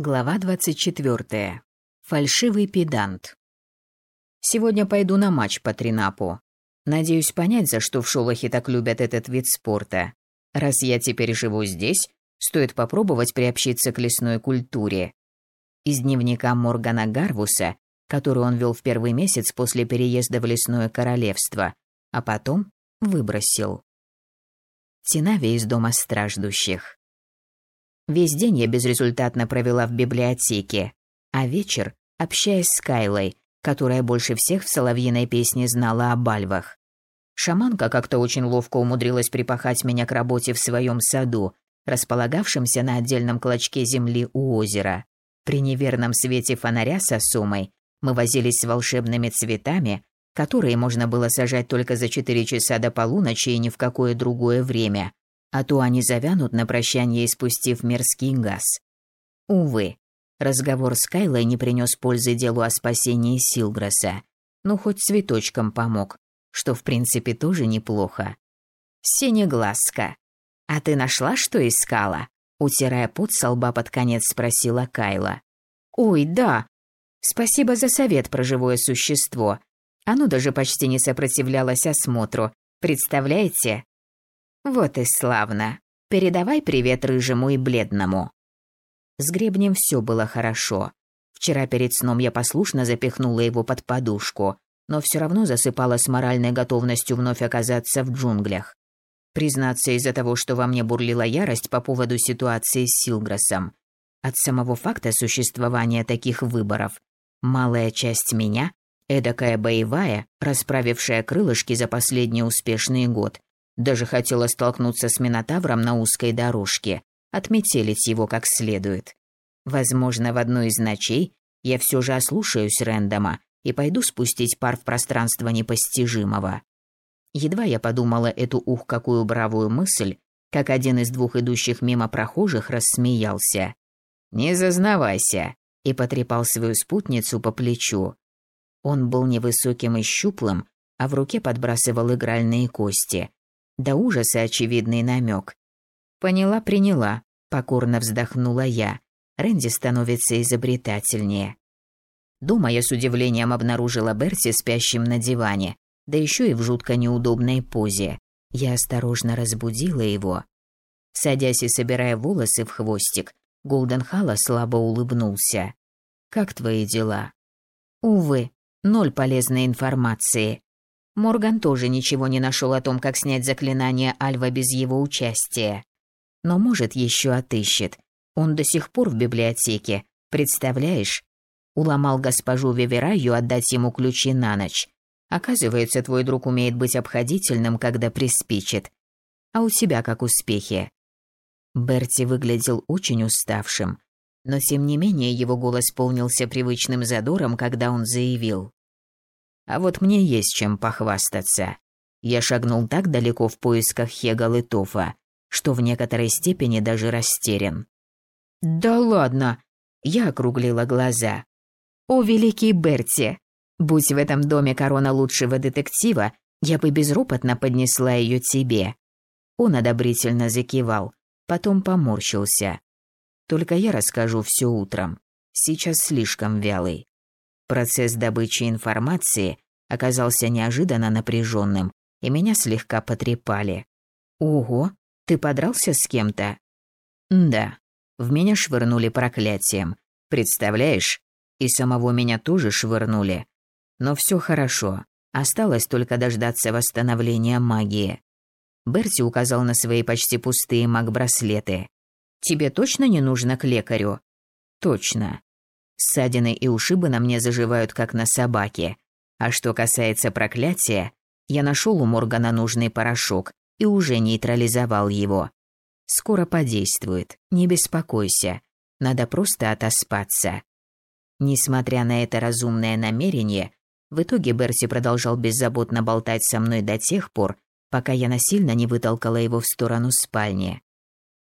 Глава 24. Фальшивый педант. Сегодня пойду на матч по тринапу. Надеюсь понять, за что в Шолохе так любят этот вид спорта. Раз я теперь живу здесь, стоит попробовать приобщиться к лесной культуре. Из дневника Моргана Гарвуса, который он вел в первый месяц после переезда в лесное королевство, а потом выбросил. Тинави из дома страждущих. Весь день я безрезультатно провела в библиотеке, а вечер, общаясь с Кайлой, которая больше всех в соловьиной песне знала о бальвах. Шаманка как-то очень ловко умудрилась припахать меня к работе в своем саду, располагавшемся на отдельном клочке земли у озера. При неверном свете фонаря со сумой мы возились с волшебными цветами, которые можно было сажать только за четыре часа до полуночи и ни в какое другое время, а то они завянут на прощание, испустив мерзкий газ. Увы, разговор с Кайлой не принес пользы делу о спасении Силграса, но хоть цветочком помог, что в принципе тоже неплохо. Синеглазка, а ты нашла, что искала? Утирая пот со лба под конец, спросила Кайла. Ой, да. Спасибо за совет про живое существо. Оно даже почти не сопротивлялось осмотру. Представляете? Вот и славно. Передавай привет рыжему и бледному. С гребнем все было хорошо. Вчера перед сном я послушно запихнула его под подушку, но все равно засыпала с моральной готовностью вновь оказаться в джунглях. Признаться, из-за того, что во мне бурлила ярость по поводу ситуации с Силграсом, от самого факта существования таких выборов, малая часть меня, эдакая боевая, расправившая крылышки за последний успешный год, даже хотела столкнуться с Минотавром на узкой дорожке, отметелить его как следует. Возможно, в одной из ночей я все же ослушаюсь Рэндома и пойду спустить пар в пространство непостижимого. Едва я подумала эту ух какую бравую мысль, как один из двух идущих мимо прохожих рассмеялся. «Не зазнавайся!» и потрепал свою спутницу по плечу. Он был невысоким и щуплым, а в руке подбрасывал игральные кости, до ужаса очевидный намек. Поняла, приняла, покорно вздохнула я. Рэнди становится изобретательнее. Дома я с удивлением обнаружила Берти спящим на диване, да еще и в жутко неудобной позе. Я осторожно разбудила его. Садясь и собирая волосы в хвостик, Голден Халла слабо улыбнулся. «Как твои дела?» «Увы, ноль полезной информации. Морган тоже ничего не нашел о том, как снять заклинание Альва без его участия. Но, может, еще отыщет. Он до сих пор в библиотеке. Представляешь? Уломал госпожу Вивераю отдать ему ключи на ночь. Оказывается, твой друг умеет быть обходительным, когда приспичит. А у тебя как успехи? Берти выглядел очень уставшим, но тем не менее его голос полнился привычным задором, когда он заявил: а вот мне есть чем похвастаться. Я шагнул так далеко в поисках Хегал и Тофа, что в некоторой степени даже растерян. «Да ладно!» Я округлила глаза. «О, великий Берти! Будь в этом доме корона лучшего детектива, я бы безропотно поднесла ее тебе». Он одобрительно закивал, потом поморщился. «Только я расскажу все утром. Сейчас слишком вялый. Процесс добычи информации оказался неожиданно напряженным, и меня слегка потрепали. «Ого, ты подрался с кем-то?» «Да, в меня швырнули проклятием. Представляешь? И самого меня тоже швырнули. Но все хорошо. Осталось только дождаться восстановления магии». Берти указал на свои почти пустые маг-браслеты. «Тебе точно не нужно к лекарю?» «Точно. Ссадины и ушибы на мне заживают, как на собаке. А что касается проклятия, я нашел у Моргана нужный порошок и уже нейтрализовал его. Скоро подействует, не беспокойся. Надо просто отоспаться. Несмотря на это разумное намерение, в итоге Берси продолжал беззаботно болтать со мной до тех пор, пока я насильно не вытолкала его в сторону спальни.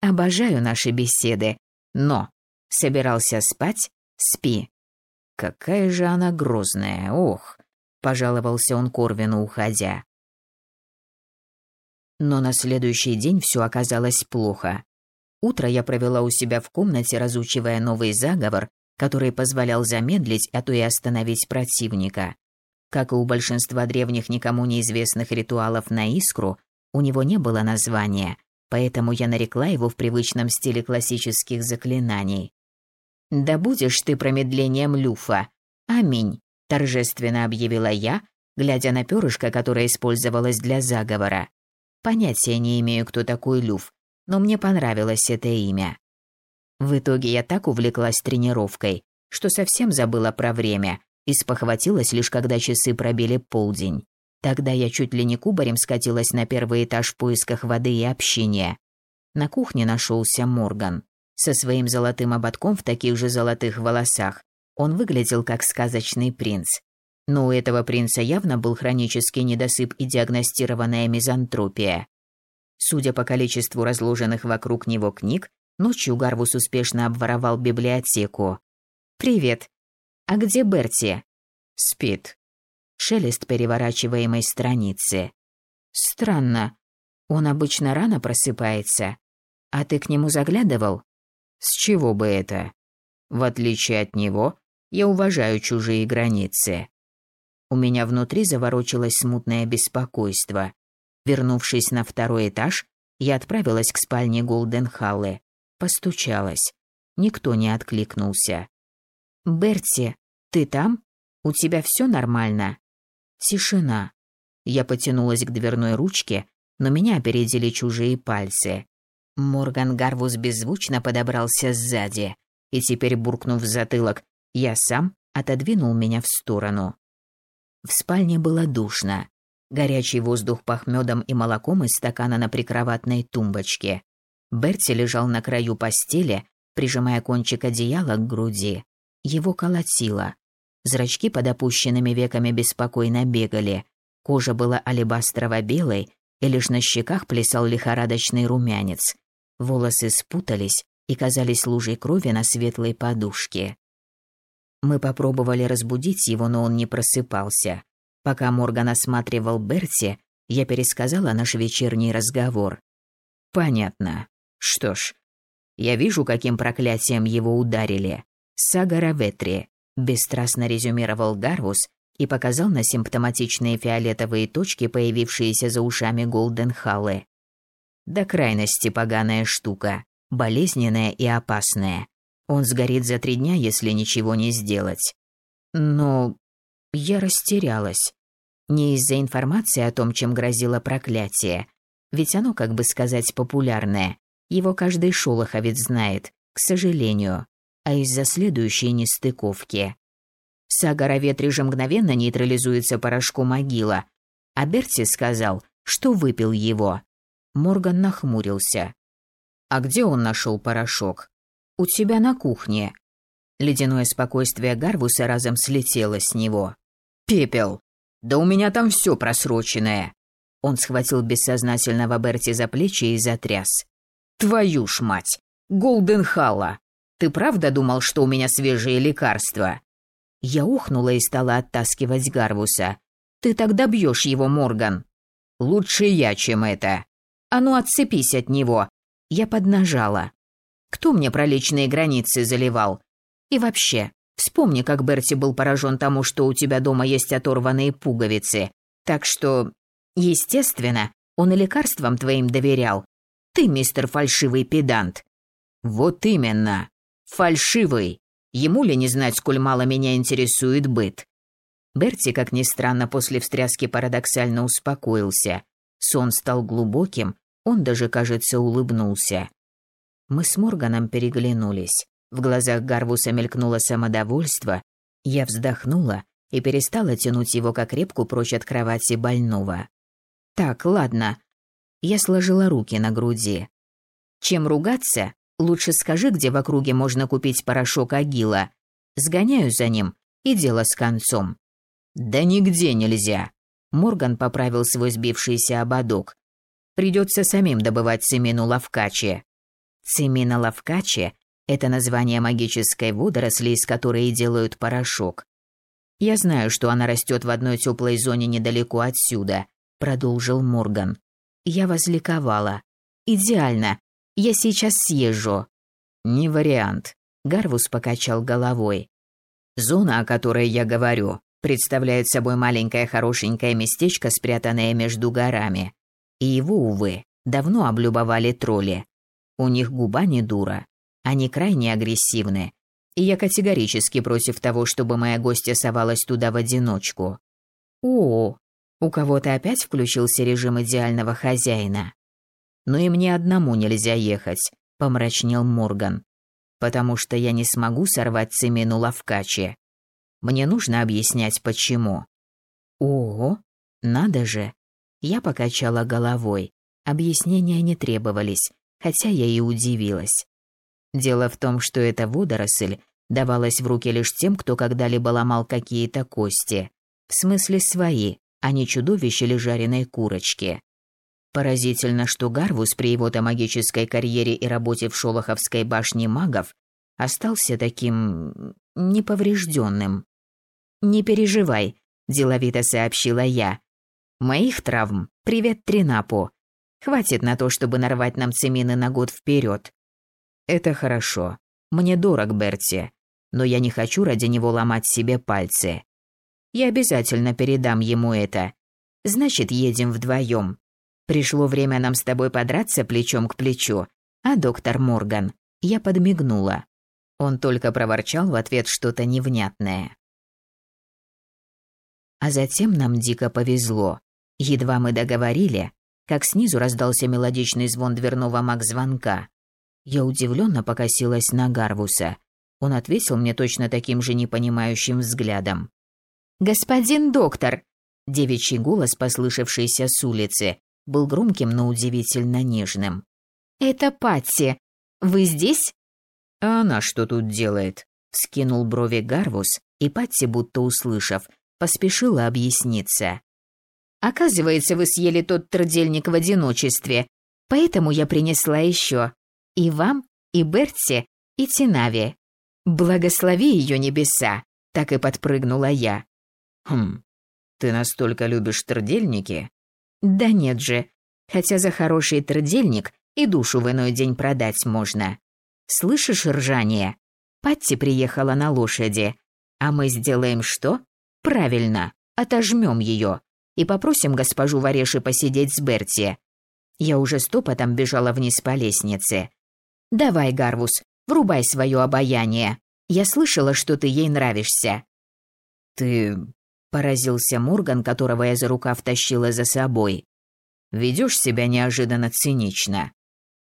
Обожаю наши беседы, но собирался спать, Спи. Какая же она грозная, ох, пожаловался он Корвину, уходя. Но на следующий день все оказалось плохо. Утро я провела у себя в комнате, разучивая новый заговор, который позволял замедлить, а то и остановить противника. Как и у большинства древних никому неизвестных ритуалов на искру, у него не было названия, поэтому я нарекла его в привычном стиле классических заклинаний. «Да будешь ты промедлением люфа! Аминь!» – торжественно объявила я, глядя на перышко, которое использовалось для заговора. Понятия не имею, кто такой люф, но мне понравилось это имя. В итоге я так увлеклась тренировкой, что совсем забыла про время и спохватилась лишь когда часы пробили полдень. Тогда я чуть ли не кубарем скатилась на первый этаж в поисках воды и общения. На кухне нашелся Морган. Со своим золотым ободком в таких же золотых волосах. Он выглядел как сказочный принц. Но у этого принца явно был хронический недосып и диагностированная мизантропия. Судя по количеству разложенных вокруг него книг, ночью Гарвус успешно обворовал библиотеку. «Привет. А где Берти?» «Спит», шелест переворачиваемой страницы. Странно. Он обычно рано просыпается. А ты к нему заглядывал? С чего бы это? В отличие от него, я уважаю чужие границы. У меня внутри заворочилось смутное беспокойство. Вернувшись на второй этаж, я отправилась к спальне Голденхаллы. Постучалась. Никто не откликнулся. «Берти, ты там? У тебя все нормально?» Тишина. Я потянулась к дверной ручке, но меня опередили чужие пальцы. Морган Гарвус беззвучно подобрался сзади, и теперь, буркнув в затылок, я сам отодвинул меня в сторону. В спальне было душно. Горячий воздух пах медом и молоком из стакана на прикроватной тумбочке. Берти лежал на краю постели, прижимая кончик одеяла к груди. Его колотило. Зрачки под опущенными веками беспокойно бегали. Кожа была алебастрово-белой, и лишь на щеках плясал лихорадочный румянец. Волосы спутались и казались лужей крови на светлой подушке. Мы попробовали разбудить его, но он не просыпался. Пока Морган осматривал Берти, я пересказала наш вечерний разговор. Понятно. Что ж, я вижу, каким проклятием его ударили. Сага Раветри. Бесстрастно резюмировал Гарвус и показал на симптоматичные фиолетовые точки, появившиеся за ушами Голденхаллы. До крайности поганая штука, болезненная и опасная. Он сгорит за три дня, если ничего не сделать. Но я растерялась. Не из-за информации о том, чем грозило проклятие. Ведь оно, как бы сказать, популярное. Его каждый шолоховец знает, к сожалению а из-за следующей нестыковки. Сага Раветри же мгновенно нейтрализуется порошком могила, а Берти сказал, что выпил его. Морган нахмурился. «А где он нашел порошок?» «У тебя на кухне». Ледяное спокойствие Гарвуса разом слетело с него. «Пепел! Да у меня там все просроченное!» Он схватил бессознательного Берти за плечи и затряс. «Твою ж мать! Голденхалла! Ты правда думал, что у меня свежие лекарства?» Я ухнула и стала оттаскивать Гарвуса. «Ты тогда бьешь его, Морган». «Лучше я, чем это». «А ну, отцепись от него». Я поднажала. «Кто мне про личные границы заливал? И вообще, вспомни, как Берти был поражен тому, что у тебя дома есть оторванные пуговицы. Так что, естественно, он и лекарствам твоим доверял. Ты, мистер фальшивый педант». «Вот именно», Фальшивый. Ему ли не знать, сколь мало меня интересует быт? Берти, как ни странно, после встряски парадоксально успокоился. Сон стал глубоким, он даже, кажется, улыбнулся. Мы с Морганом переглянулись. В глазах Гарвуса мелькнуло самодовольство. Я вздохнула и перестала тянуть его как репку прочь от кровати больного. «Так, ладно». Я сложила руки на груди. «Чем ругаться? Лучше скажи, где в округе можно купить порошок Агила. Сгоняю за ним, и дело с концом. Да нигде нельзя. Морган поправил свой сбившийся ободок. Придется самим добывать цимину лавкачи. Цимина лавкачи – это название магической водоросли, из которой делают порошок. Я знаю, что она растет в одной теплой зоне недалеко отсюда, продолжил Морган. Я возликовала. Идеально. Я сейчас съезжу». «Не вариант», — Гарвус покачал головой. «Зона, о которой я говорю, представляет собой маленькое хорошенькое местечко, спрятанное между горами. И его, увы, давно облюбовали тролли. У них губа не дура. Они крайне агрессивны. И я категорически против того, чтобы моя гостья совалась туда в одиночку. О, у кого-то опять включился режим идеального хозяина. Но и мне одному нельзя ехать, помрачнел Морган. Потому что я не смогу сорвать Цимину Лавкачи. Мне нужно объяснять, почему. О, надо же. Я покачала головой. Объяснения не требовались, хотя я и удивилась. Дело в том, что эта водоросль давалась в руки лишь тем, кто когда-либо ломал какие-то кости. В смысле свои, а не чудовище или жареной курочки. Поразительно, что Гарвус при его-то магической карьере и работе в Шолоховской башне магов остался таким... неповрежденным. «Не переживай», – деловито сообщила я. «Моих травм привет Тринапу. Хватит на то, чтобы нарвать нам цемины на год вперед. Это хорошо. Мне дорог Берти, но я не хочу ради него ломать себе пальцы. Я обязательно передам ему это. Значит, едем вдвоем. Пришло время нам с тобой подраться плечом к плечу. А доктор Морган, я подмигнула. Он только проворчал в ответ что-то невнятное. А затем нам дико повезло. Едва мы договорили, как снизу раздался мелодичный звон дверного маг-звонка. Я удивленно покосилась на Гарвуса. Он ответил мне точно таким же непонимающим взглядом. «Господин доктор!» Девичий голос, послышавшийся с улицы, был громким, но удивительно нежным. «Это Патси. Вы здесь?» «А она что тут делает?» Скинул брови Гарвус, и Патси, будто услышав, поспешила объясниться. Оказывается, вы съели тот трудельник в одиночестве, поэтому я принесла еще. И вам, и Бертси, и Тинаве. Благослови ее небеса, так и подпрыгнула я. Хм, ты настолько любишь трудельники? Да нет же, хотя за хороший трудельник и душу в иной день продать можно. Слышишь ржание? Патти приехала на лошади, а мы сделаем что? Правильно, отожмем ее и попросим госпожу Вареши посидеть с Берти. Я уже стопотом бежала вниз по лестнице. Давай, Гарвус, врубай свое обаяние. Я слышала, что ты ей нравишься. Ты поразился Морган, которого я за рукав тащила за собой. Ведешь себя неожиданно цинично.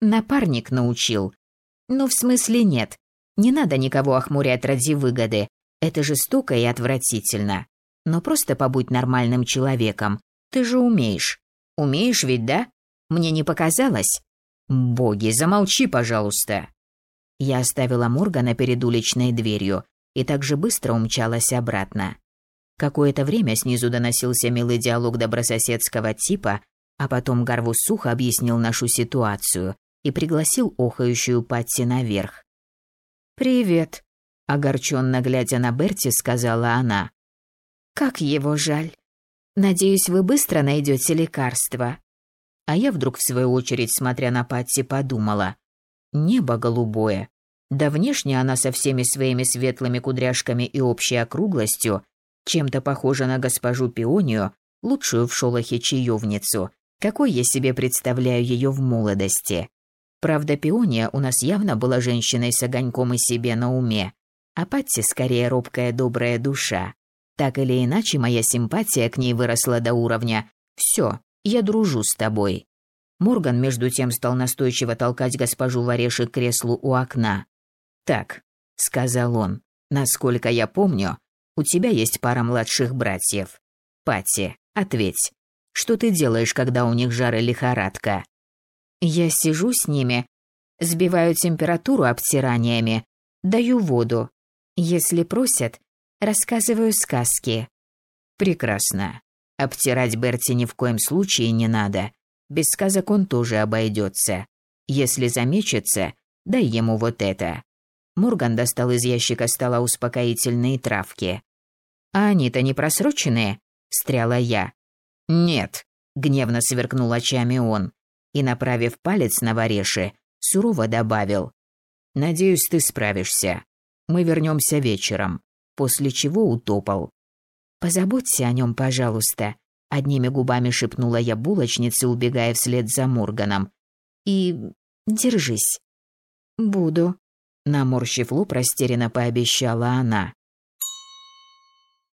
Напарник научил. Ну, в смысле нет. Не надо никого охмурять ради выгоды. Это жестоко и отвратительно но просто побудь нормальным человеком. Ты же умеешь. Умеешь ведь, да? Мне не показалось? Боги, замолчи, пожалуйста. Я оставила Моргана перед уличной дверью и так же быстро умчалась обратно. Какое-то время снизу доносился милый диалог добрососедского типа, а потом Гарвус сухо объяснил нашу ситуацию и пригласил охающую Патти наверх. «Привет», — огорченно глядя на Берти, сказала она. Как его жаль. Надеюсь, вы быстро найдете лекарство. А я вдруг в свою очередь, смотря на Патти, подумала: небо голубое. Да внешне она со всеми своими светлыми кудряшками и общей округлостью чем-то похожа на госпожу Пионию, лучшую в шолохе чаевницу, какой я себе представляю ее в молодости. Правда, Пиония у нас явно была женщиной с огоньком и себе на уме, а Патти скорее робкая добрая душа. Так или иначе, моя симпатия к ней выросла до уровня «Все, я дружу с тобой». Морган между тем стал настойчиво толкать госпожу Вареши к креслу у окна. «Так», — сказал он, — «насколько я помню, у тебя есть пара младших братьев. Пати, ответь, что ты делаешь, когда у них жар и лихорадка?» «Я сижу с ними, сбиваю температуру обтираниями, даю воду. Если просят, Рассказываю сказки. Прекрасно. Обтирать Берти ни в коем случае не надо. Без сказок он тоже обойдется. Если замечется, дай ему вот это. Морган достал из ящика стола успокоительные травки. А они-то не просроченные? встряла я. Нет, гневно сверкнул очами он и, направив палец на Вареши, сурово добавил. «Надеюсь, ты справишься. Мы вернемся вечером», после чего утопал. «Позаботься о нем, пожалуйста», — одними губами шепнула я булочнице, убегая вслед за Морганом. «И держись». «Буду», — наморщив лоб, растерянно пообещала она.